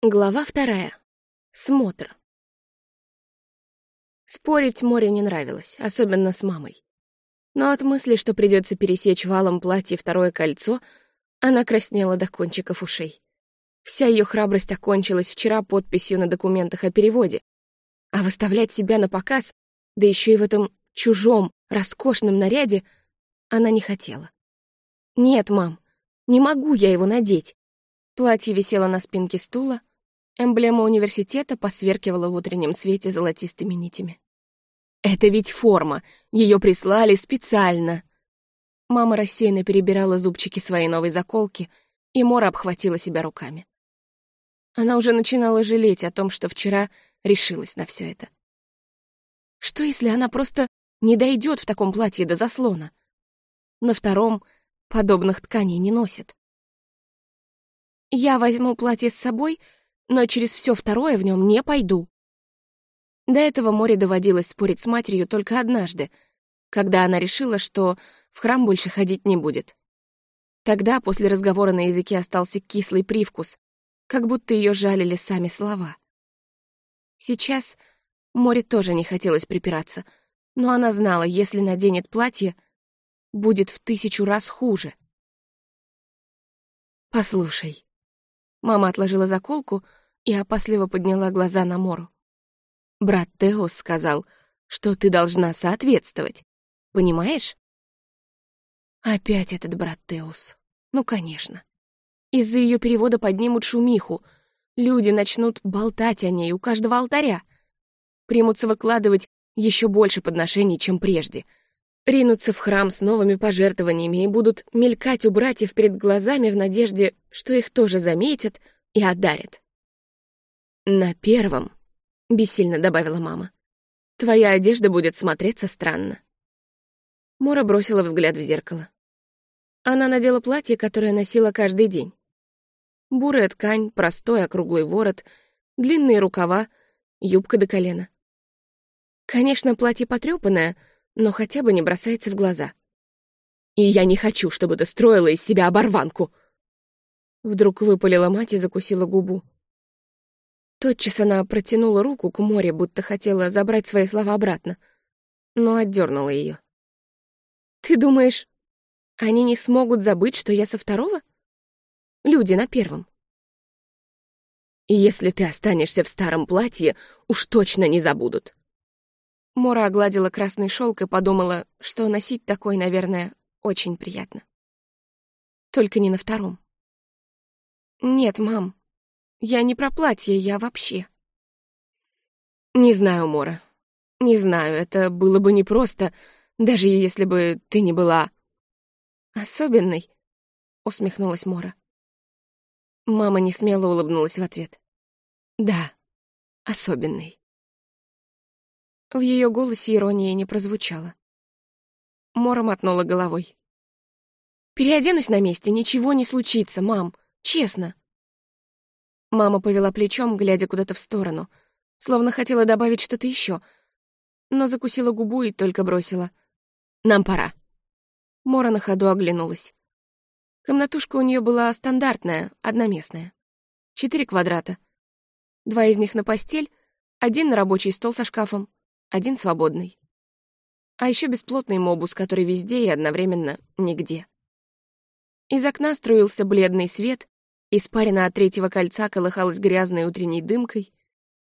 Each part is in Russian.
Глава вторая. Смотр. Спорить море не нравилось, особенно с мамой. Но от мысли, что придется пересечь валом платье второе кольцо, она краснела до кончиков ушей. Вся ее храбрость окончилась вчера подписью на документах о переводе. А выставлять себя на показ, да еще и в этом чужом, роскошном наряде, она не хотела. «Нет, мам, не могу я его надеть». Платье висело на спинке стула, Эмблема университета посверкивала в утреннем свете золотистыми нитями. «Это ведь форма! Ее прислали специально!» Мама рассеянно перебирала зубчики своей новой заколки, и Мора обхватила себя руками. Она уже начинала жалеть о том, что вчера решилась на все это. Что, если она просто не дойдет в таком платье до заслона? На втором подобных тканей не носят. «Я возьму платье с собой», но через все второе в нем не пойду. До этого Море доводилось спорить с матерью только однажды, когда она решила, что в храм больше ходить не будет. Тогда после разговора на языке остался кислый привкус, как будто ее жалили сами слова. Сейчас Море тоже не хотелось припираться, но она знала, если наденет платье, будет в тысячу раз хуже. «Послушай». Мама отложила заколку, и опасливо подняла глаза на Мору. «Брат Теос сказал, что ты должна соответствовать. Понимаешь?» Опять этот брат Теус. Ну, конечно. Из-за ее перевода поднимут шумиху. Люди начнут болтать о ней у каждого алтаря. Примутся выкладывать еще больше подношений, чем прежде. Ринутся в храм с новыми пожертвованиями и будут мелькать у братьев перед глазами в надежде, что их тоже заметят и одарят. «На первом», — бессильно добавила мама. «Твоя одежда будет смотреться странно». Мора бросила взгляд в зеркало. Она надела платье, которое носила каждый день. Бурая ткань, простой округлый ворот, длинные рукава, юбка до колена. Конечно, платье потрёпанное, но хотя бы не бросается в глаза. «И я не хочу, чтобы ты строила из себя оборванку!» Вдруг выпалила мать и закусила губу. Тотчас она протянула руку к море, будто хотела забрать свои слова обратно, но отдернула ее. «Ты думаешь, они не смогут забыть, что я со второго? Люди на первом». «Если ты останешься в старом платье, уж точно не забудут». Мора огладила красный шелк и подумала, что носить такой, наверное, очень приятно. Только не на втором. «Нет, мам, я не про платье, я вообще. Не знаю, Мора. Не знаю, это было бы непросто, даже если бы ты не была... Особенной, усмехнулась Мора. Мама не смело улыбнулась в ответ. Да, особенный. В ее голосе иронии не прозвучало. Мора мотнула головой. «Переоденусь на месте, ничего не случится, мам, честно». Мама повела плечом, глядя куда-то в сторону, словно хотела добавить что-то еще, но закусила губу и только бросила. «Нам пора». Мора на ходу оглянулась. Комнатушка у нее была стандартная, одноместная. Четыре квадрата. Два из них на постель, один на рабочий стол со шкафом, один свободный. А еще бесплотный мобус, который везде и одновременно нигде. Из окна струился бледный свет, Испарина от третьего кольца колыхалась грязной утренней дымкой,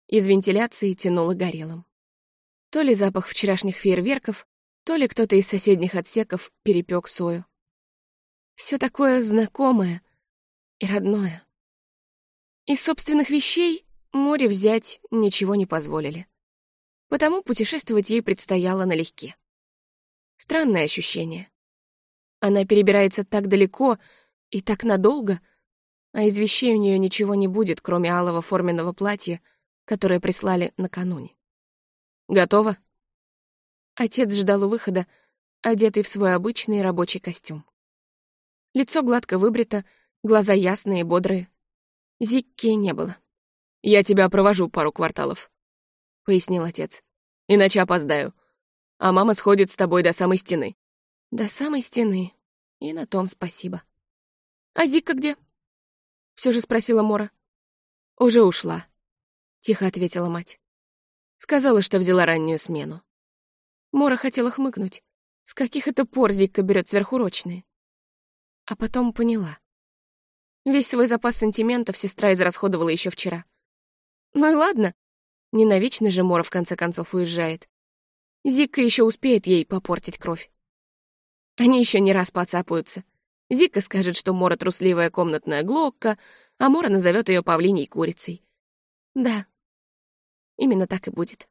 из вентиляции тянуло горелым. То ли запах вчерашних фейерверков, то ли кто-то из соседних отсеков перепек сою. Все такое знакомое и родное. Из собственных вещей море взять ничего не позволили. Потому путешествовать ей предстояло налегке. Странное ощущение. Она перебирается так далеко и так надолго — а из вещей у нее ничего не будет, кроме алого форменного платья, которое прислали накануне. «Готово?» Отец ждал у выхода, одетый в свой обычный рабочий костюм. Лицо гладко выбрито, глаза ясные, бодрые. Зикки не было. «Я тебя провожу пару кварталов», — пояснил отец. «Иначе опоздаю. А мама сходит с тобой до самой стены». «До самой стены. И на том спасибо». «А Зикка где?» Все же спросила Мора. «Уже ушла», — тихо ответила мать. Сказала, что взяла раннюю смену. Мора хотела хмыкнуть. С каких это пор Зикка берет сверхурочные? А потом поняла. Весь свой запас сантиментов сестра израсходовала еще вчера. Ну и ладно. Не навечно же Мора в конце концов уезжает. Зикка еще успеет ей попортить кровь. Они еще не раз поцапаются. Зика скажет, что Мора трусливая комнатная глокка, а Мора назовет ее павлиней курицей. Да, именно так и будет.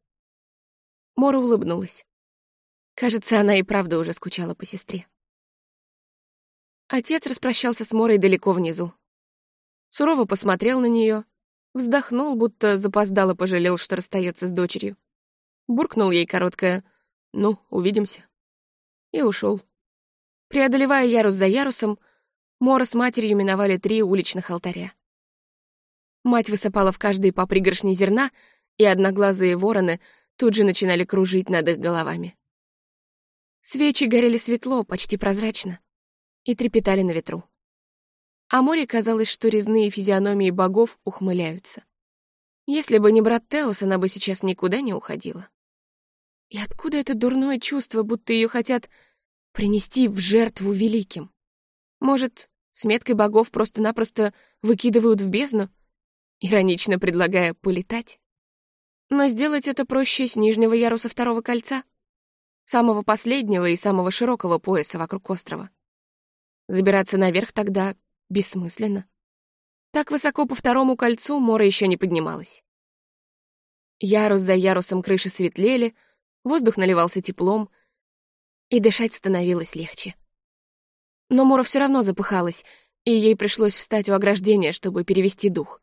Мора улыбнулась. Кажется, она и правда уже скучала по сестре. Отец распрощался с Морой далеко внизу. Сурово посмотрел на нее, вздохнул, будто запоздало пожалел, что расстается с дочерью. Буркнул ей короткое «Ну, увидимся» и ушел. Преодолевая ярус за ярусом, Мора с матерью миновали три уличных алтаря. Мать высыпала в каждый по пригоршни зерна, и одноглазые вороны тут же начинали кружить над их головами. Свечи горели светло, почти прозрачно, и трепетали на ветру. А море казалось, что резные физиономии богов ухмыляются. Если бы не брат Теос, она бы сейчас никуда не уходила. И откуда это дурное чувство, будто ее хотят принести в жертву великим? Может, с меткой богов просто-напросто выкидывают в бездну, иронично предлагая полетать? Но сделать это проще с нижнего яруса второго кольца, самого последнего и самого широкого пояса вокруг острова. Забираться наверх тогда бессмысленно. Так высоко по второму кольцу Мора еще не поднималась. Ярус за ярусом крыши светлели, воздух наливался теплом, и дышать становилось легче. Но Мора все равно запыхалась, и ей пришлось встать у ограждения, чтобы перевести дух.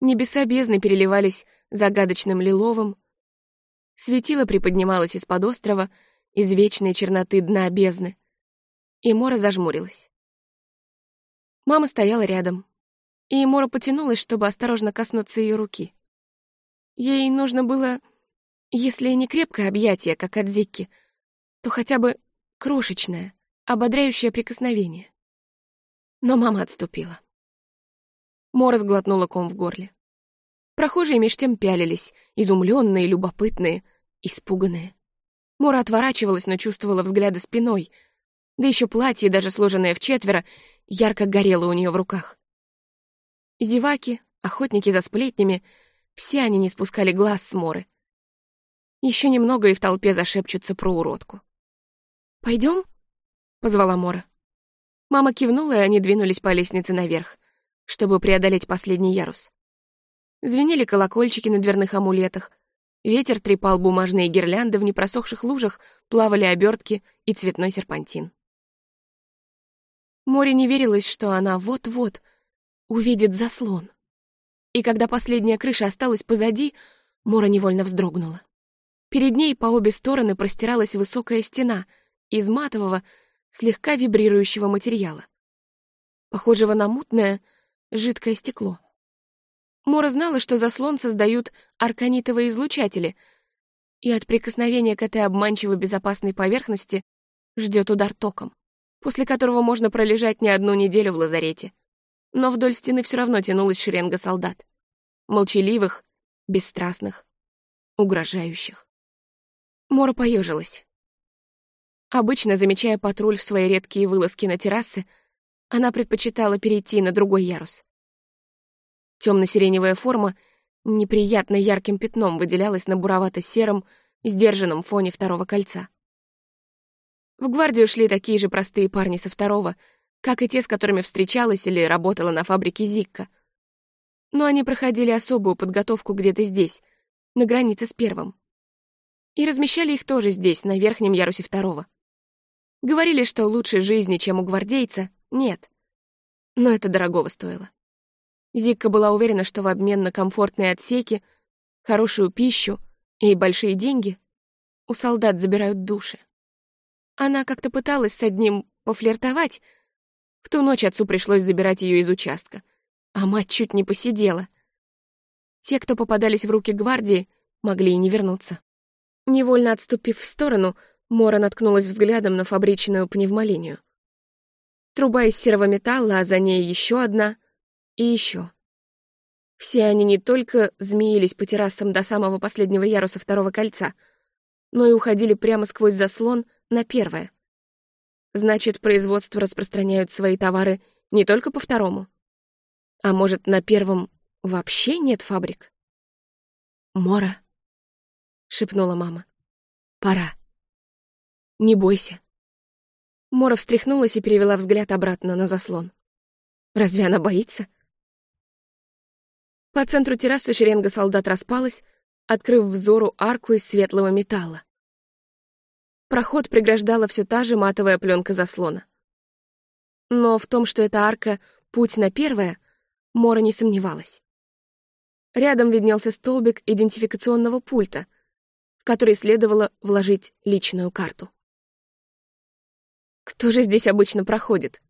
Небеса бездны переливались загадочным лиловым, светило приподнималось из-под острова, из вечной черноты дна бездны, и Мора зажмурилась. Мама стояла рядом, и Мора потянулась, чтобы осторожно коснуться ее руки. Ей нужно было, если не крепкое объятие, как от Зикки, то хотя бы крошечное, ободряющее прикосновение. Но мама отступила. Мора сглотнула ком в горле. Прохожие меж тем пялились, изумленные, любопытные, испуганные. Мора отворачивалась, но чувствовала взгляды спиной — да еще платье, даже сложенное в четверо, ярко горело у нее в руках. Зеваки, охотники за сплетнями, все они не спускали глаз с Моры. Еще немного и в толпе зашепчутся про уродку. Пойдем? позвала Мора. Мама кивнула, и они двинулись по лестнице наверх, чтобы преодолеть последний ярус. Звенели колокольчики на дверных амулетах, ветер трепал бумажные гирлянды, в непросохших лужах плавали обертки и цветной серпантин. Море не верилось, что она вот-вот увидит заслон. И когда последняя крыша осталась позади, Мора невольно вздрогнула. Перед ней по обе стороны простиралась высокая стена из матового, слегка вибрирующего материала, похожего на мутное, жидкое стекло. Мора знала, что заслон создают арканитовые излучатели, и от прикосновения к этой обманчиво безопасной поверхности ждет удар током после которого можно пролежать не одну неделю в лазарете. Но вдоль стены все равно тянулась шеренга солдат. Молчаливых, бесстрастных, угрожающих. Мора поежилась. Обычно, замечая патруль в свои редкие вылазки на террасы, она предпочитала перейти на другой ярус. Темно-сиреневая форма неприятно ярким пятном выделялась на буровато-сером, сдержанном фоне второго кольца. В гвардию шли такие же простые парни со второго, как и те, с которыми встречалась или работала на фабрике Зикка. Но они проходили особую подготовку где-то здесь, на границе с первым. И размещали их тоже здесь, на верхнем ярусе второго. Говорили, что лучше жизни, чем у гвардейца, нет. Но это дорогого стоило. Зикка была уверена, что в обмен на комфортные отсеки, хорошую пищу и большие деньги у солдат забирают души. Она как-то пыталась с одним пофлиртовать. В ту ночь отцу пришлось забирать ее из участка, а мать чуть не посидела. Те, кто попадались в руки гвардии, могли и не вернуться. Невольно отступив в сторону, Мора наткнулась взглядом на фабричную пневмолинию. Труба из серого металла, а за ней еще одна и еще. Все они не только змеились по террасам до самого последнего яруса второго кольца, но и уходили прямо сквозь заслон на первое. Значит, производство распространяют свои товары не только по второму. А может, на первом вообще нет фабрик? «Мора», — шепнула мама, — «пора. Не бойся». Мора встряхнулась и перевела взгляд обратно на заслон. Разве она боится? По центру террасы шеренга солдат распалась, открыв взору арку из светлого металла. Проход преграждала все та же матовая пленка заслона. Но в том, что эта арка — путь на первое, Мора не сомневалась. Рядом виднелся столбик идентификационного пульта, в который следовало вложить личную карту. Кто же здесь обычно проходит?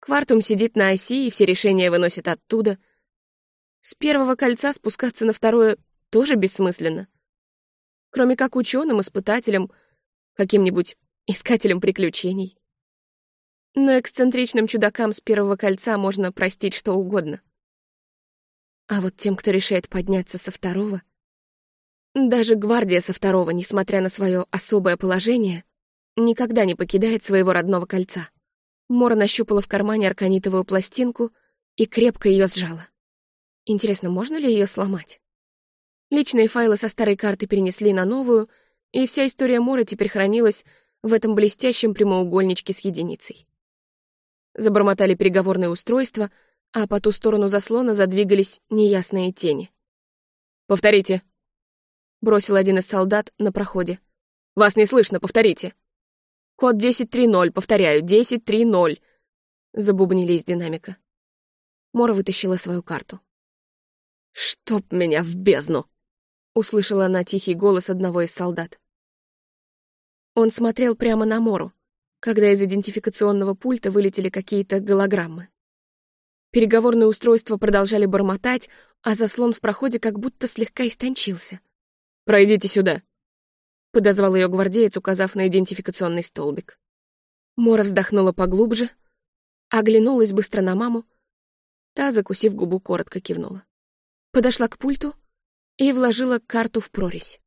Квартум сидит на оси, и все решения выносит оттуда. С первого кольца спускаться на второе тоже бессмысленно. Кроме как ученым, испытателям, каким-нибудь искателем приключений. Но эксцентричным чудакам с первого кольца можно простить что угодно. А вот тем, кто решает подняться со второго... Даже гвардия со второго, несмотря на свое особое положение, никогда не покидает своего родного кольца. Мора нащупала в кармане арканитовую пластинку и крепко ее сжала. Интересно, можно ли ее сломать? Личные файлы со старой карты перенесли на новую, и вся история Мора теперь хранилась в этом блестящем прямоугольничке с единицей. Забормотали переговорные устройства, а по ту сторону заслона задвигались неясные тени. «Повторите», — бросил один из солдат на проходе. «Вас не слышно, повторите». «Код 10.3.0, повторяю, 10.3.0», — забубнили из динамика. Мора вытащила свою карту. «Чтоб меня в бездну!» — услышала она тихий голос одного из солдат. Он смотрел прямо на Мору, когда из идентификационного пульта вылетели какие-то голограммы. Переговорные устройства продолжали бормотать, а заслон в проходе как будто слегка истончился. «Пройдите сюда», — подозвал ее гвардеец, указав на идентификационный столбик. Мора вздохнула поглубже, оглянулась быстро на маму. Та, закусив губу, коротко кивнула. Подошла к пульту и вложила карту в прорезь.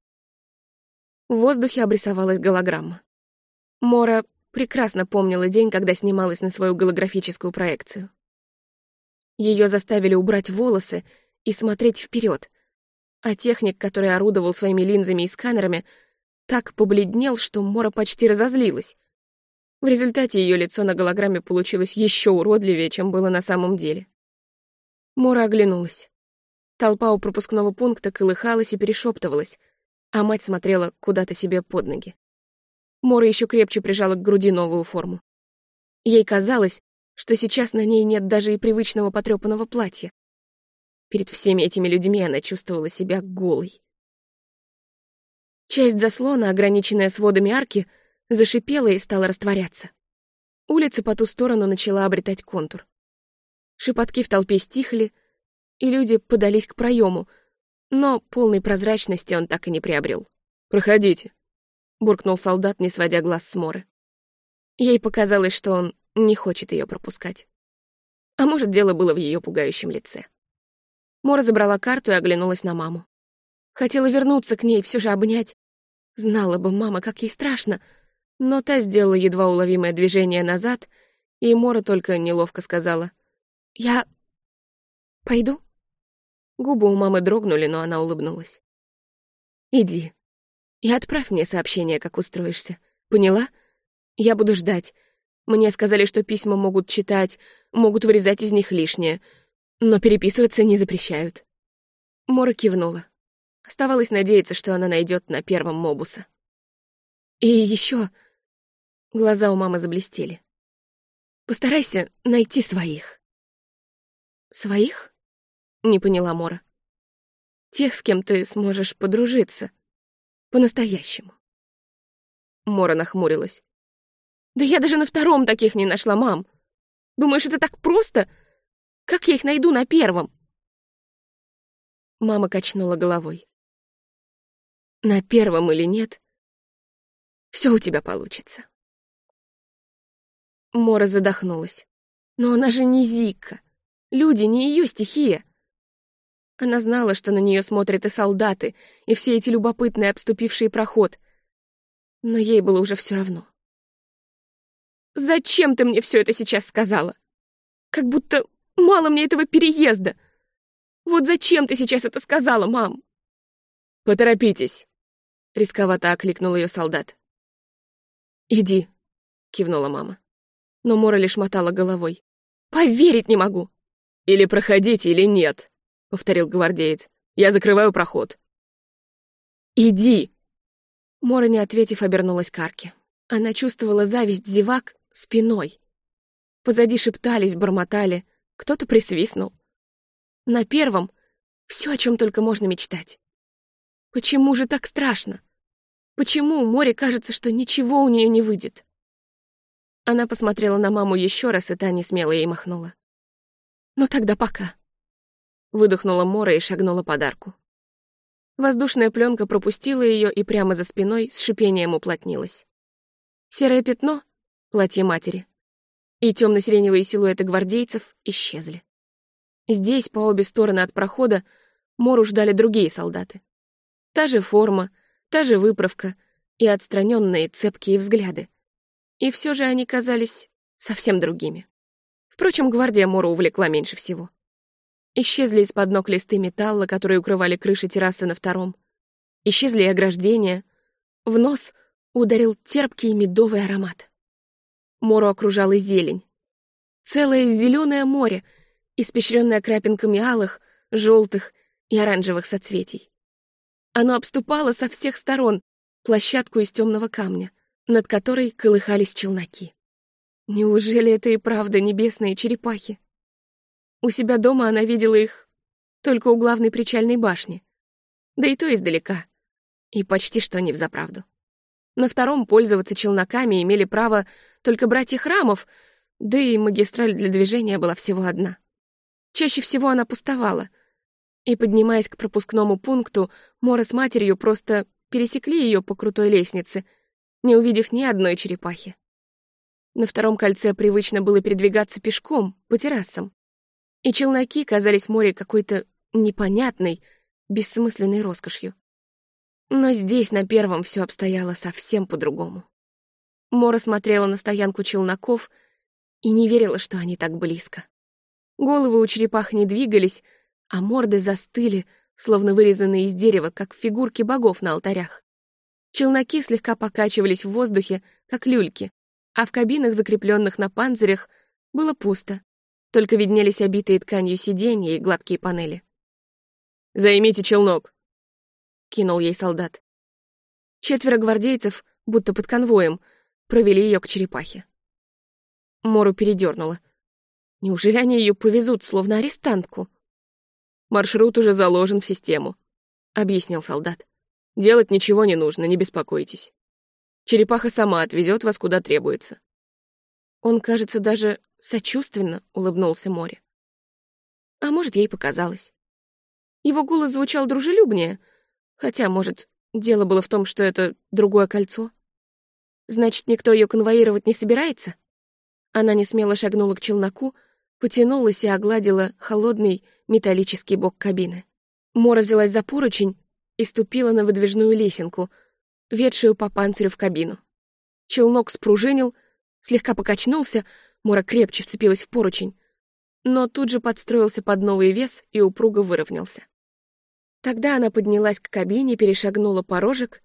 В воздухе обрисовалась голограмма. Мора прекрасно помнила день, когда снималась на свою голографическую проекцию. Ее заставили убрать волосы и смотреть вперед, а техник, который орудовал своими линзами и сканерами, так побледнел, что Мора почти разозлилась. В результате ее лицо на голограмме получилось еще уродливее, чем было на самом деле. Мора оглянулась. Толпа у пропускного пункта колыхалась и перешептывалась, а мать смотрела куда-то себе под ноги. Мора еще крепче прижала к груди новую форму. Ей казалось, что сейчас на ней нет даже и привычного потрепанного платья. Перед всеми этими людьми она чувствовала себя голой. Часть заслона, ограниченная сводами арки, зашипела и стала растворяться. Улица по ту сторону начала обретать контур. Шепотки в толпе стихли, и люди подались к проему, но полной прозрачности он так и не приобрел. «Проходите», — буркнул солдат, не сводя глаз с Моры. Ей показалось, что он не хочет ее пропускать. А может, дело было в ее пугающем лице. Мора забрала карту и оглянулась на маму. Хотела вернуться к ней, все же обнять, Знала бы мама, как ей страшно. Но та сделала едва уловимое движение назад, и Мора только неловко сказала. «Я... пойду?» Губы у мамы дрогнули, но она улыбнулась. «Иди. И отправь мне сообщение, как устроишься. Поняла? Я буду ждать. Мне сказали, что письма могут читать, могут вырезать из них лишнее, но переписываться не запрещают». Мора кивнула. Оставалось надеяться, что она найдет на первом мобуса. И еще глаза у мамы заблестели. Постарайся найти своих. Своих? Не поняла Мора. Тех, с кем ты сможешь подружиться. По-настоящему. Мора нахмурилась. Да я даже на втором таких не нашла, мам. Думаешь, это так просто? Как я их найду на первом? Мама качнула головой на первом или нет, все у тебя получится. Мора задохнулась. Но она же не Зикка. Люди не ее стихия. Она знала, что на нее смотрят и солдаты, и все эти любопытные, обступившие проход. Но ей было уже все равно. «Зачем ты мне все это сейчас сказала? Как будто мало мне этого переезда. Вот зачем ты сейчас это сказала, мам?» «Поторопитесь», — рисковато окликнул ее солдат. «Иди», — кивнула мама. Но Мора лишь мотала головой. «Поверить не могу!» «Или проходите, или нет», — повторил гвардеец. «Я закрываю проход». «Иди!» Мора, не ответив, обернулась к арке. Она чувствовала зависть зевак спиной. Позади шептались, бормотали, кто-то присвистнул. На первом все, о чем только можно мечтать. Почему же так страшно? Почему море кажется, что ничего у нее не выйдет? Она посмотрела на маму еще раз, и та не смело ей махнула. «Ну тогда пока». Выдохнула Мора и шагнула под арку. Воздушная пленка пропустила ее и прямо за спиной с шипением уплотнилась. Серое пятно — платье матери. И темно-сиреневые силуэты гвардейцев исчезли. Здесь, по обе стороны от прохода, Мору ждали другие солдаты. Та же форма, та же выправка и отстраненные цепкие взгляды. И все же они казались совсем другими. Впрочем, гвардия Мору увлекла меньше всего. Исчезли из-под ног листы металла, которые укрывали крыши террасы на втором. Исчезли и ограждения. В нос ударил терпкий медовый аромат. Мору окружала зелень. Целое зеленое море, испещренное крапинками алых, желтых и оранжевых соцветий. Оно обступало со всех сторон площадку из темного камня, над которой колыхались челноки. Неужели это и правда небесные черепахи? У себя дома она видела их только у главной причальной башни, да и то издалека, и почти что не взаправду. На втором пользоваться челноками имели право только братья храмов, да и магистраль для движения была всего одна. Чаще всего она пустовала, и, поднимаясь к пропускному пункту, Мора с матерью просто пересекли ее по крутой лестнице, не увидев ни одной черепахи. На втором кольце привычно было передвигаться пешком, по террасам и челноки казались море какой-то непонятной, бессмысленной роскошью. Но здесь, на первом, все обстояло совсем по-другому. Мора смотрела на стоянку челноков и не верила, что они так близко. Головы у черепах не двигались, а морды застыли, словно вырезанные из дерева, как фигурки богов на алтарях. Челноки слегка покачивались в воздухе, как люльки, а в кабинах, закрепленных на панцирях, было пусто, только виднелись обитые тканью сиденья и гладкие панели. «Займите челнок!» — кинул ей солдат. Четверо гвардейцев, будто под конвоем, провели ее к черепахе. Мору передернула. Неужели они ее повезут, словно арестантку? Маршрут уже заложен в систему, — объяснил солдат. Делать ничего не нужно, не беспокойтесь. Черепаха сама отвезет вас куда требуется. Он, кажется, даже сочувственно улыбнулся море. А может, ей показалось. Его голос звучал дружелюбнее, хотя, может, дело было в том, что это другое кольцо. Значит, никто ее конвоировать не собирается? Она не смело шагнула к челноку, потянулась и огладила холодный металлический бок кабины. Мора взялась за поручень и ступила на выдвижную лесенку, ведшую по панцирю в кабину. Челнок спружинил, слегка покачнулся, Мора крепче вцепилась в поручень, но тут же подстроился под новый вес и упруго выровнялся. Тогда она поднялась к кабине, перешагнула порожек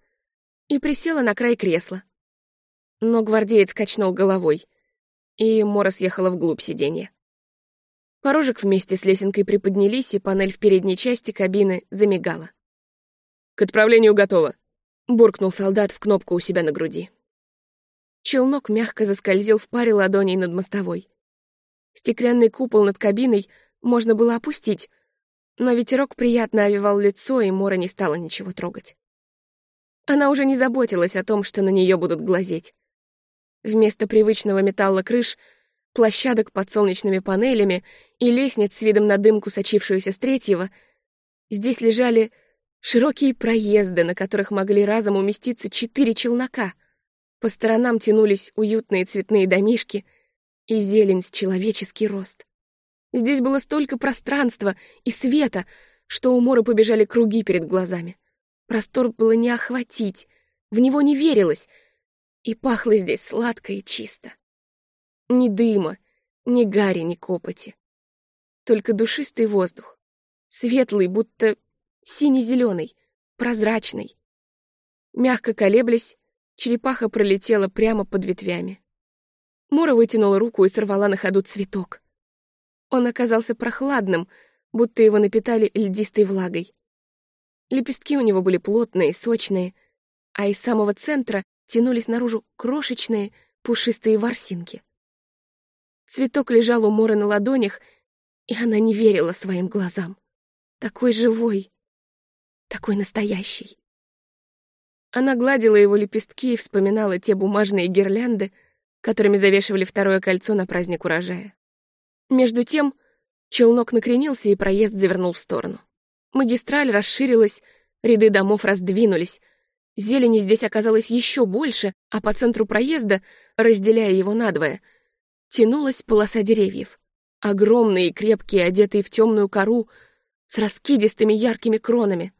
и присела на край кресла. Но гвардеец качнул головой, и Мора съехала вглубь сиденья. Порожек вместе с лесенкой приподнялись, и панель в передней части кабины замигала. «К отправлению готово», — буркнул солдат в кнопку у себя на груди. Челнок мягко заскользил в паре ладоней над мостовой. Стеклянный купол над кабиной можно было опустить, но ветерок приятно овивал лицо, и Мора не стала ничего трогать. Она уже не заботилась о том, что на нее будут глазеть. Вместо привычного металла крыш, площадок под солнечными панелями и лестниц с видом на дымку, сочившуюся с третьего, здесь лежали широкие проезды, на которых могли разом уместиться четыре челнока — по сторонам тянулись уютные цветные домишки и зелень с человеческий рост. Здесь было столько пространства и света, что у Моры побежали круги перед глазами. Простор было не охватить, в него не верилось, и пахло здесь сладко и чисто. Ни дыма, ни гари, ни копоти. Только душистый воздух, светлый, будто сине-зеленый, прозрачный. Мягко колеблясь, черепаха пролетела прямо под ветвями. Мора вытянула руку и сорвала на ходу цветок. Он оказался прохладным, будто его напитали льдистой влагой. Лепестки у него были плотные, сочные, а из самого центра тянулись наружу крошечные, пушистые ворсинки. Цветок лежал у Моры на ладонях, и она не верила своим глазам. Такой живой, такой настоящий. Она гладила его лепестки и вспоминала те бумажные гирлянды, которыми завешивали второе кольцо на праздник урожая. Между тем, челнок накренился, и проезд завернул в сторону. Магистраль расширилась, ряды домов раздвинулись. Зелени здесь оказалось еще больше, а по центру проезда, разделяя его надвое, тянулась полоса деревьев. Огромные и крепкие, одетые в темную кору, с раскидистыми яркими кронами.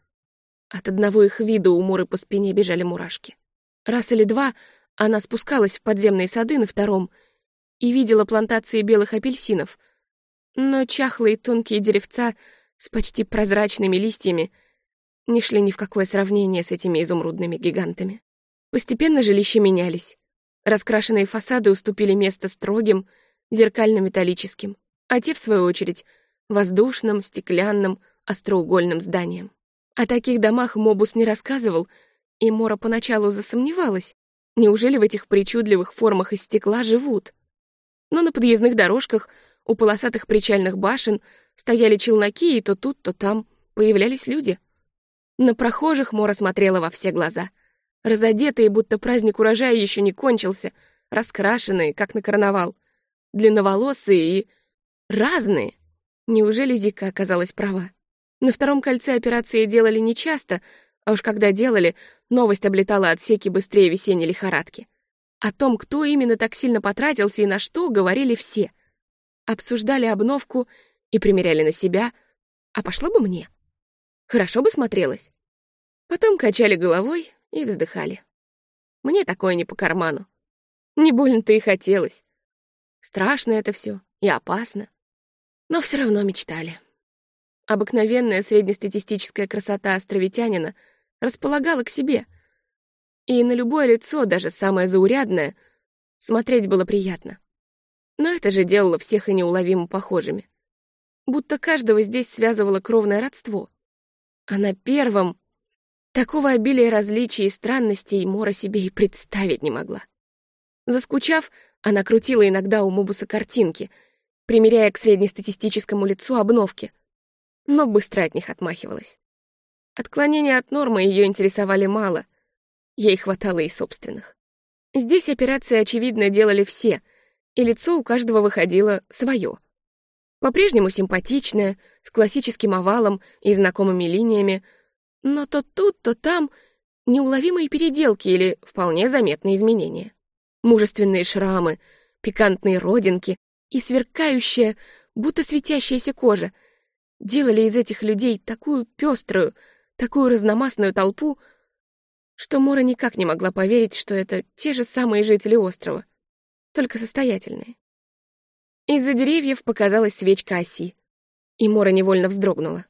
От одного их вида у Муры по спине бежали мурашки. Раз или два она спускалась в подземные сады на втором и видела плантации белых апельсинов, но чахлые тонкие деревца с почти прозрачными листьями не шли ни в какое сравнение с этими изумрудными гигантами. Постепенно жилища менялись. Раскрашенные фасады уступили место строгим, зеркально-металлическим, а те, в свою очередь, воздушным, стеклянным, остроугольным зданиям. О таких домах Мобус не рассказывал, и Мора поначалу засомневалась, неужели в этих причудливых формах из стекла живут. Но на подъездных дорожках у полосатых причальных башен стояли челноки, и то тут, то там появлялись люди. На прохожих Мора смотрела во все глаза. Разодетые, будто праздник урожая еще не кончился, раскрашенные, как на карнавал, длинноволосые и разные. Неужели Зика оказалась права? На втором кольце операции делали нечасто, а уж когда делали, новость облетала отсеки быстрее весенней лихорадки. О том, кто именно так сильно потратился и на что, говорили все. Обсуждали обновку и примеряли на себя. А пошло бы мне. Хорошо бы смотрелось. Потом качали головой и вздыхали. Мне такое не по карману. Не больно-то и хотелось. Страшно это все и опасно. Но все равно мечтали. Обыкновенная среднестатистическая красота островитянина располагала к себе. И на любое лицо, даже самое заурядное, смотреть было приятно. Но это же делало всех и неуловимо похожими. Будто каждого здесь связывало кровное родство. А на первом такого обилия различий и странностей Мора себе и представить не могла. Заскучав, она крутила иногда у Мобуса картинки, примеряя к среднестатистическому лицу обновки — но быстро от них отмахивалась. Отклонения от нормы ее интересовали мало, ей хватало и собственных. Здесь операции, очевидно, делали все, и лицо у каждого выходило свое. По-прежнему симпатичное, с классическим овалом и знакомыми линиями, но то тут, то там неуловимые переделки или вполне заметные изменения. Мужественные шрамы, пикантные родинки и сверкающая, будто светящаяся кожа — делали из этих людей такую пеструю, такую разномастную толпу, что Мора никак не могла поверить, что это те же самые жители острова, только состоятельные. Из-за деревьев показалась свечка оси, и Мора невольно вздрогнула.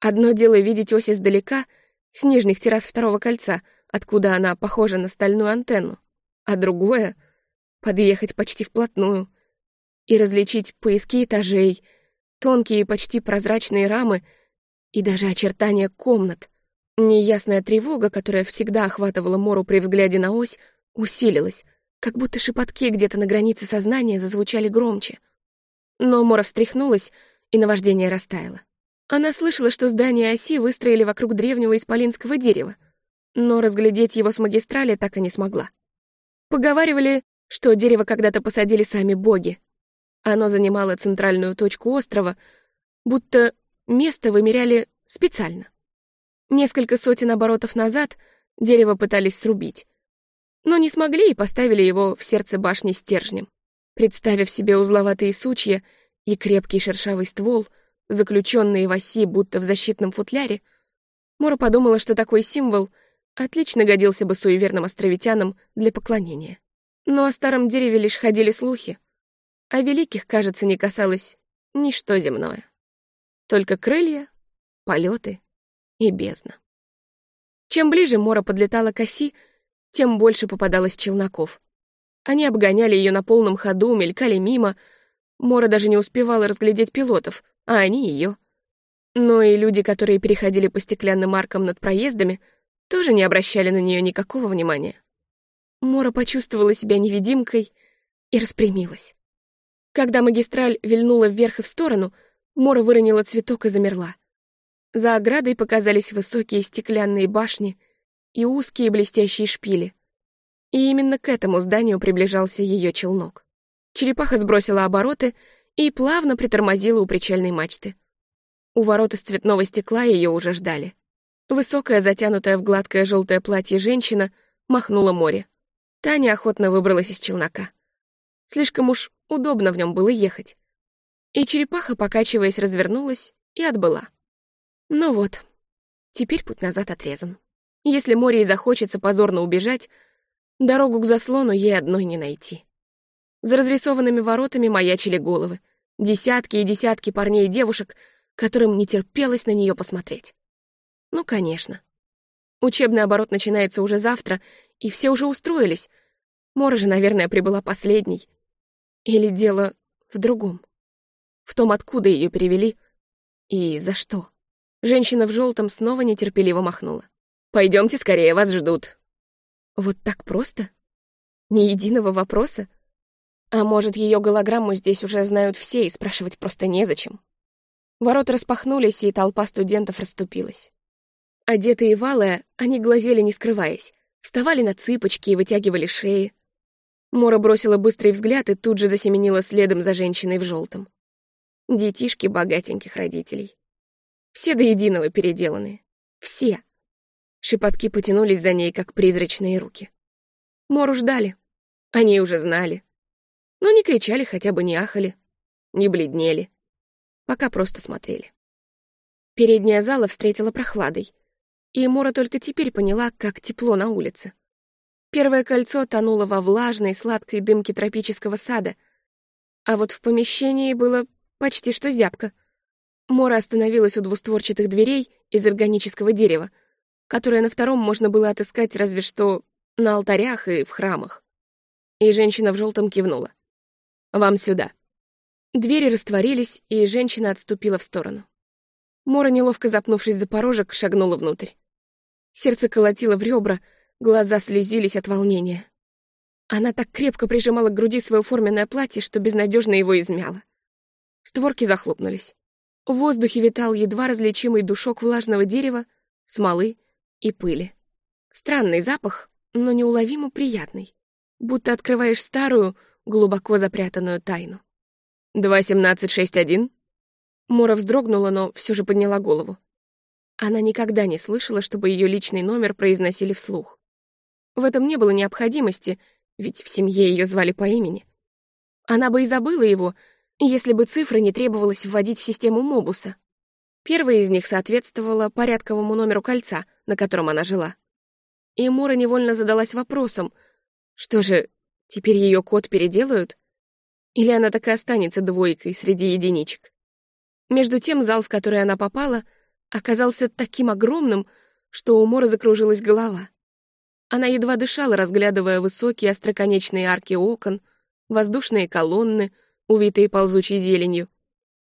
Одно дело видеть ось издалека, с нижних террас второго кольца, откуда она похожа на стальную антенну, а другое — подъехать почти вплотную и различить поиски этажей — тонкие почти прозрачные рамы и даже очертания комнат. Неясная тревога, которая всегда охватывала Мору при взгляде на ось, усилилась, как будто шепотки где-то на границе сознания зазвучали громче. Но Мора встряхнулась, и наваждение растаяло. Она слышала, что здание оси выстроили вокруг древнего исполинского дерева, но разглядеть его с магистрали так и не смогла. Поговаривали, что дерево когда-то посадили сами боги, оно занимало центральную точку острова, будто место вымеряли специально. Несколько сотен оборотов назад дерево пытались срубить, но не смогли и поставили его в сердце башни стержнем. Представив себе узловатые сучья и крепкий шершавый ствол, заключенные в оси, будто в защитном футляре, Мора подумала, что такой символ отлично годился бы суеверным островитянам для поклонения. Но о старом дереве лишь ходили слухи, а великих, кажется, не касалось ничто земное. Только крылья, полеты и бездна. Чем ближе Мора подлетала к оси, тем больше попадалось челноков. Они обгоняли ее на полном ходу, мелькали мимо. Мора даже не успевала разглядеть пилотов, а они ее. Но и люди, которые переходили по стеклянным аркам над проездами, тоже не обращали на нее никакого внимания. Мора почувствовала себя невидимкой и распрямилась. Когда магистраль вильнула вверх и в сторону, Мора выронила цветок и замерла. За оградой показались высокие стеклянные башни и узкие блестящие шпили. И именно к этому зданию приближался ее челнок. Черепаха сбросила обороты и плавно притормозила у причальной мачты. У ворот из цветного стекла ее уже ждали. Высокая, затянутая в гладкое желтое платье женщина махнула море. Таня охотно выбралась из челнока. Слишком уж удобно в нем было ехать. И черепаха, покачиваясь, развернулась и отбыла. Ну вот, теперь путь назад отрезан. Если море и захочется позорно убежать, дорогу к заслону ей одной не найти. За разрисованными воротами маячили головы. Десятки и десятки парней и девушек, которым не терпелось на нее посмотреть. Ну, конечно. Учебный оборот начинается уже завтра, и все уже устроились. Мора же, наверное, прибыла последней. Или дело в другом. В том, откуда ее перевели и за что. Женщина в желтом снова нетерпеливо махнула. Пойдемте скорее, вас ждут. Вот так просто? Ни единого вопроса? А может, ее голограмму здесь уже знают все, и спрашивать просто незачем? Ворота распахнулись, и толпа студентов расступилась. Одетые валая, они глазели, не скрываясь, вставали на цыпочки и вытягивали шеи, Мора бросила быстрый взгляд и тут же засеменила следом за женщиной в желтом. Детишки богатеньких родителей. Все до единого переделанные. Все. Шепотки потянулись за ней, как призрачные руки. Мору ждали. Они уже знали. Но не кричали, хотя бы не ахали, не бледнели. Пока просто смотрели. Передняя зала встретила прохладой. И Мора только теперь поняла, как тепло на улице. Первое кольцо тонуло во влажной, сладкой дымке тропического сада, а вот в помещении было почти что зябко. Мора остановилась у двустворчатых дверей из органического дерева, которое на втором можно было отыскать разве что на алтарях и в храмах. И женщина в желтом кивнула. «Вам сюда». Двери растворились, и женщина отступила в сторону. Мора, неловко запнувшись за порожек, шагнула внутрь. Сердце колотило в ребра, Глаза слезились от волнения. Она так крепко прижимала к груди свое форменное платье, что безнадежно его измяла. Створки захлопнулись. В воздухе витал едва различимый душок влажного дерева, смолы и пыли. Странный запах, но неуловимо приятный, будто открываешь старую, глубоко запрятанную тайну. «Два семнадцать шесть один?» Мора вздрогнула, но все же подняла голову. Она никогда не слышала, чтобы ее личный номер произносили вслух. В этом не было необходимости, ведь в семье ее звали по имени. Она бы и забыла его, если бы цифры не требовалось вводить в систему Мобуса. Первая из них соответствовала порядковому номеру кольца, на котором она жила. И Мора невольно задалась вопросом, что же, теперь ее код переделают? Или она так и останется двойкой среди единичек? Между тем зал, в который она попала, оказался таким огромным, что у Мора закружилась голова. Она едва дышала, разглядывая высокие остроконечные арки окон, воздушные колонны, увитые ползучей зеленью,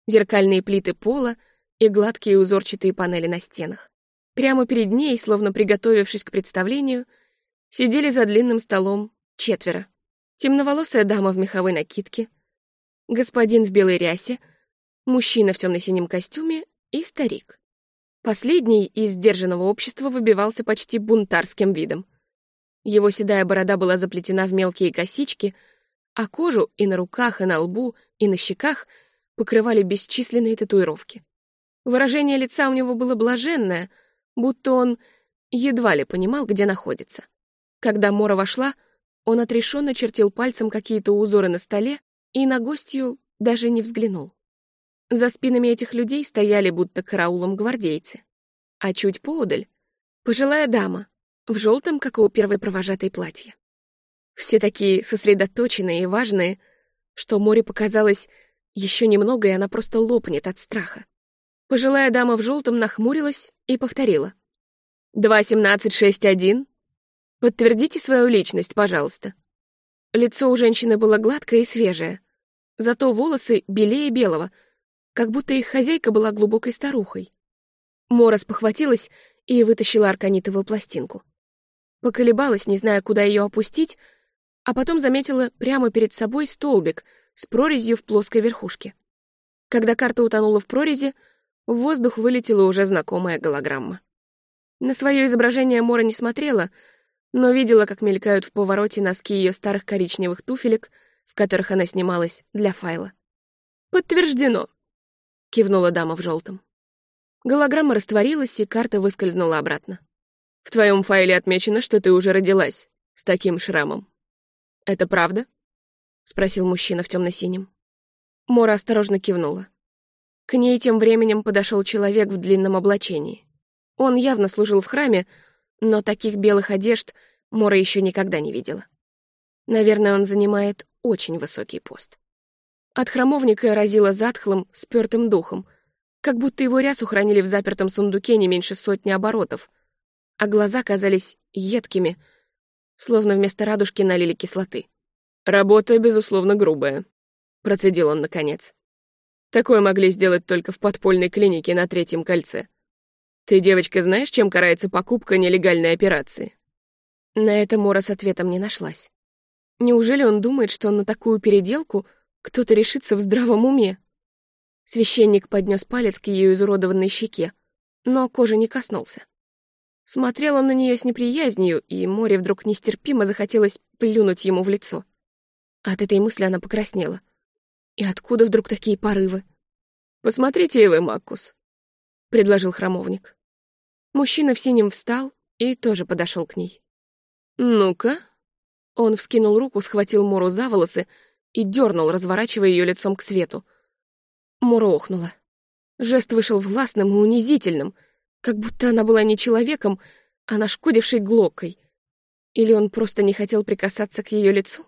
зеркальные плиты пола и гладкие узорчатые панели на стенах. Прямо перед ней, словно приготовившись к представлению, сидели за длинным столом четверо. Темноволосая дама в меховой накидке, господин в белой рясе, мужчина в темно-синем костюме и старик. Последний из сдержанного общества выбивался почти бунтарским видом — его седая борода была заплетена в мелкие косички, а кожу и на руках, и на лбу, и на щеках покрывали бесчисленные татуировки. Выражение лица у него было блаженное, будто он едва ли понимал, где находится. Когда Мора вошла, он отрешенно чертил пальцем какие-то узоры на столе и на гостью даже не взглянул. За спинами этих людей стояли будто караулом гвардейцы. А чуть поодаль — пожилая дама в желтом, как и у первой провожатой платье. Все такие сосредоточенные и важные, что море показалось еще немного, и она просто лопнет от страха. Пожилая дама в желтом нахмурилась и повторила. «Два семнадцать шесть один. Подтвердите свою личность, пожалуйста». Лицо у женщины было гладкое и свежее, зато волосы белее белого, как будто их хозяйка была глубокой старухой. Мора спохватилась и вытащила арканитовую пластинку. Поколебалась, не зная, куда ее опустить, а потом заметила прямо перед собой столбик с прорезью в плоской верхушке. Когда карта утонула в прорези, в воздух вылетела уже знакомая голограмма. На свое изображение Мора не смотрела, но видела, как мелькают в повороте носки ее старых коричневых туфелек, в которых она снималась для файла. «Подтверждено», — кивнула дама в желтом. Голограмма растворилась, и карта выскользнула обратно. «В твоем файле отмечено, что ты уже родилась с таким шрамом». «Это правда?» — спросил мужчина в темно-синем. Мора осторожно кивнула. К ней тем временем подошел человек в длинном облачении. Он явно служил в храме, но таких белых одежд Мора еще никогда не видела. Наверное, он занимает очень высокий пост. От храмовника разило затхлым, спёртым духом, как будто его рясу хранили в запертом сундуке не меньше сотни оборотов, а глаза казались едкими — словно вместо радужки налили кислоты. «Работа, безусловно, грубая», — процедил он наконец. «Такое могли сделать только в подпольной клинике на Третьем кольце. Ты, девочка, знаешь, чем карается покупка нелегальной операции?» На это Мора с ответом не нашлась. Неужели он думает, что на такую переделку кто-то решится в здравом уме? Священник поднес палец к ее изуродованной щеке, но кожи не коснулся. Смотрел он на нее с неприязнью, и море вдруг нестерпимо захотелось плюнуть ему в лицо. От этой мысли она покраснела. И откуда вдруг такие порывы? «Посмотрите и вы, Маккус», — предложил храмовник. Мужчина в синем встал и тоже подошел к ней. «Ну-ка». Он вскинул руку, схватил Мору за волосы и дернул, разворачивая ее лицом к свету. Мора охнула. Жест вышел властным и унизительным — как будто она была не человеком, а нашкодившей глокой. Или он просто не хотел прикасаться к ее лицу?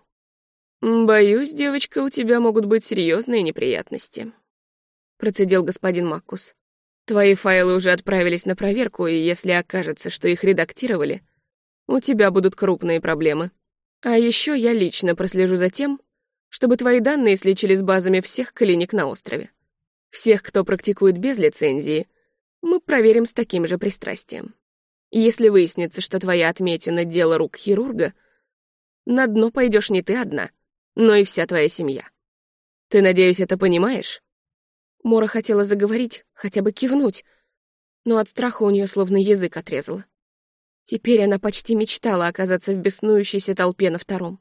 «Боюсь, девочка, у тебя могут быть серьезные неприятности», — процедил господин Маккус. «Твои файлы уже отправились на проверку, и если окажется, что их редактировали, у тебя будут крупные проблемы. А еще я лично прослежу за тем, чтобы твои данные сличили с базами всех клиник на острове. Всех, кто практикует без лицензии — мы проверим с таким же пристрастием. Если выяснится, что твоя отметина — дело рук хирурга, на дно пойдешь не ты одна, но и вся твоя семья. Ты, надеюсь, это понимаешь?» Мора хотела заговорить, хотя бы кивнуть, но от страха у нее словно язык отрезало. Теперь она почти мечтала оказаться в беснующейся толпе на втором.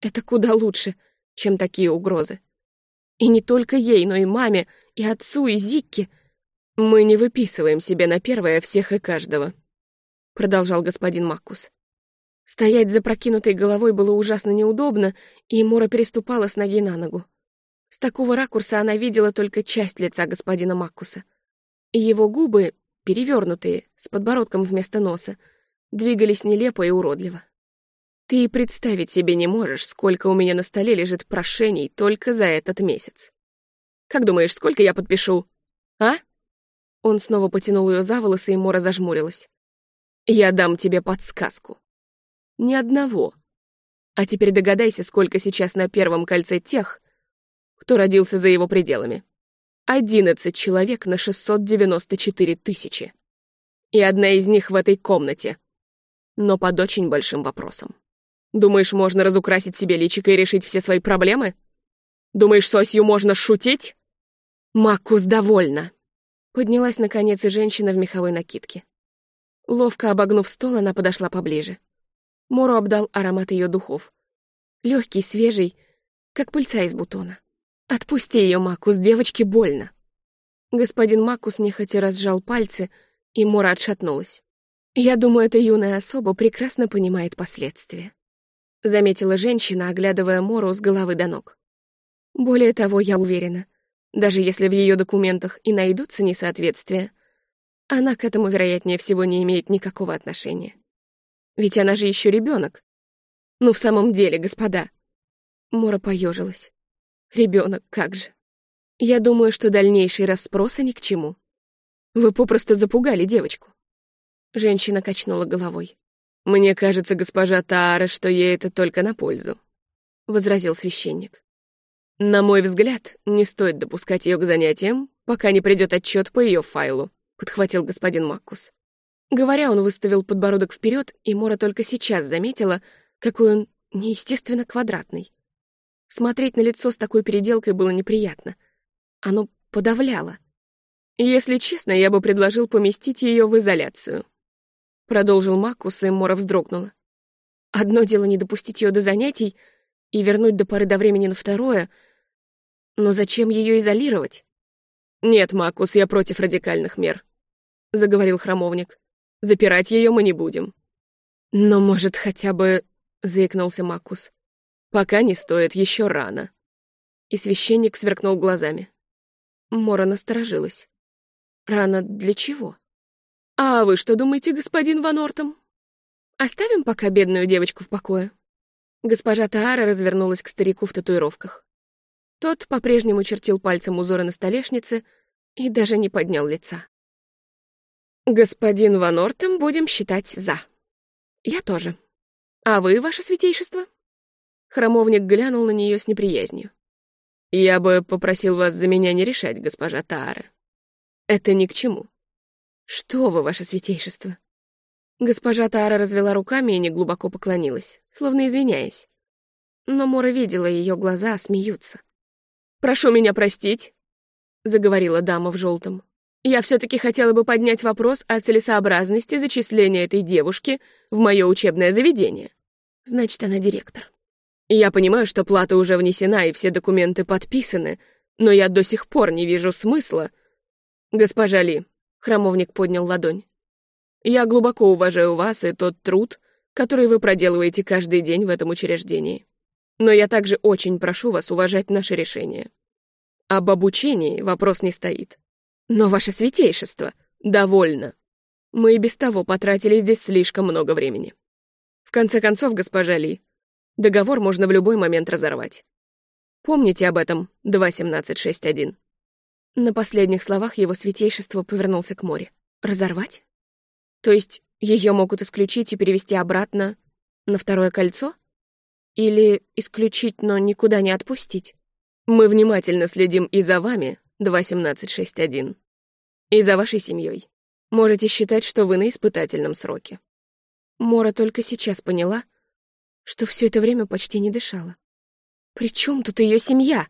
Это куда лучше, чем такие угрозы. И не только ей, но и маме, и отцу, и Зикке — «Мы не выписываем себе на первое всех и каждого», — продолжал господин Маккус. Стоять за прокинутой головой было ужасно неудобно, и Мора переступала с ноги на ногу. С такого ракурса она видела только часть лица господина Маккуса. И его губы, перевернутые, с подбородком вместо носа, двигались нелепо и уродливо. Ты и представить себе не можешь, сколько у меня на столе лежит прошений только за этот месяц. Как думаешь, сколько я подпишу? А? Он снова потянул ее за волосы, и Мора зажмурилась. «Я дам тебе подсказку. Ни одного. А теперь догадайся, сколько сейчас на первом кольце тех, кто родился за его пределами. Одиннадцать человек на 694 тысячи. И одна из них в этой комнате. Но под очень большим вопросом. Думаешь, можно разукрасить себе личико и решить все свои проблемы? Думаешь, с осью можно шутить? Макус довольна. Поднялась, наконец, и женщина в меховой накидке. Ловко обогнув стол, она подошла поближе. Мору обдал аромат ее духов. Легкий, свежий, как пыльца из бутона. «Отпусти ее, Макус, девочке больно». Господин Макус нехотя разжал пальцы, и Мора отшатнулась. «Я думаю, эта юная особа прекрасно понимает последствия», — заметила женщина, оглядывая Мору с головы до ног. «Более того, я уверена, Даже если в ее документах и найдутся несоответствия, она к этому, вероятнее всего, не имеет никакого отношения. Ведь она же еще ребенок. Ну, в самом деле, господа. Мора поежилась. Ребенок, как же. Я думаю, что дальнейшие расспросы ни к чему. Вы попросту запугали девочку. Женщина качнула головой. «Мне кажется, госпожа Таара, что ей это только на пользу», — возразил священник. «На мой взгляд, не стоит допускать ее к занятиям, пока не придет отчет по ее файлу», — подхватил господин Маккус. Говоря, он выставил подбородок вперед, и Мора только сейчас заметила, какой он неестественно квадратный. Смотреть на лицо с такой переделкой было неприятно. Оно подавляло. «Если честно, я бы предложил поместить ее в изоляцию», — продолжил Маккус, и Мора вздрогнула. Одно дело не допустить ее до занятий и вернуть до поры до времени на второе, но зачем ее изолировать? «Нет, Маккус, я против радикальных мер», — заговорил храмовник. «Запирать ее мы не будем». «Но, может, хотя бы...» — заикнулся Маккус. «Пока не стоит, еще рано». И священник сверкнул глазами. Мора насторожилась. «Рано для чего?» «А вы что думаете, господин Ван Ортом?» «Оставим пока бедную девочку в покое». Госпожа Таара развернулась к старику в татуировках. Тот по-прежнему чертил пальцем узоры на столешнице и даже не поднял лица. «Господин Ван Ортом будем считать «за». Я тоже. А вы, ваше святейшество?» Хромовник глянул на нее с неприязнью. «Я бы попросил вас за меня не решать, госпожа Таара. Это ни к чему». «Что вы, ваше святейшество?» Госпожа Таара развела руками и неглубоко поклонилась, словно извиняясь. Но Мора видела, ее глаза смеются. «Прошу меня простить», — заговорила дама в желтом. «Я все-таки хотела бы поднять вопрос о целесообразности зачисления этой девушки в мое учебное заведение». «Значит, она директор». «Я понимаю, что плата уже внесена и все документы подписаны, но я до сих пор не вижу смысла...» «Госпожа Ли», — храмовник поднял ладонь, «я глубоко уважаю вас и тот труд, который вы проделываете каждый день в этом учреждении. Но я также очень прошу вас уважать наше решение. Об обучении вопрос не стоит. Но ваше святейшество, довольно. Мы и без того потратили здесь слишком много времени. В конце концов, госпожа Ли, договор можно в любой момент разорвать. Помните об этом, 2.17.6.1. На последних словах его святейшество повернулся к море. Разорвать? То есть ее могут исключить и перевести обратно на второе кольцо? Или исключить, но никуда не отпустить? Мы внимательно следим и за вами, 2.17.6.1, и за вашей семьей. Можете считать, что вы на испытательном сроке. Мора только сейчас поняла, что все это время почти не дышала. «При чем тут ее семья?»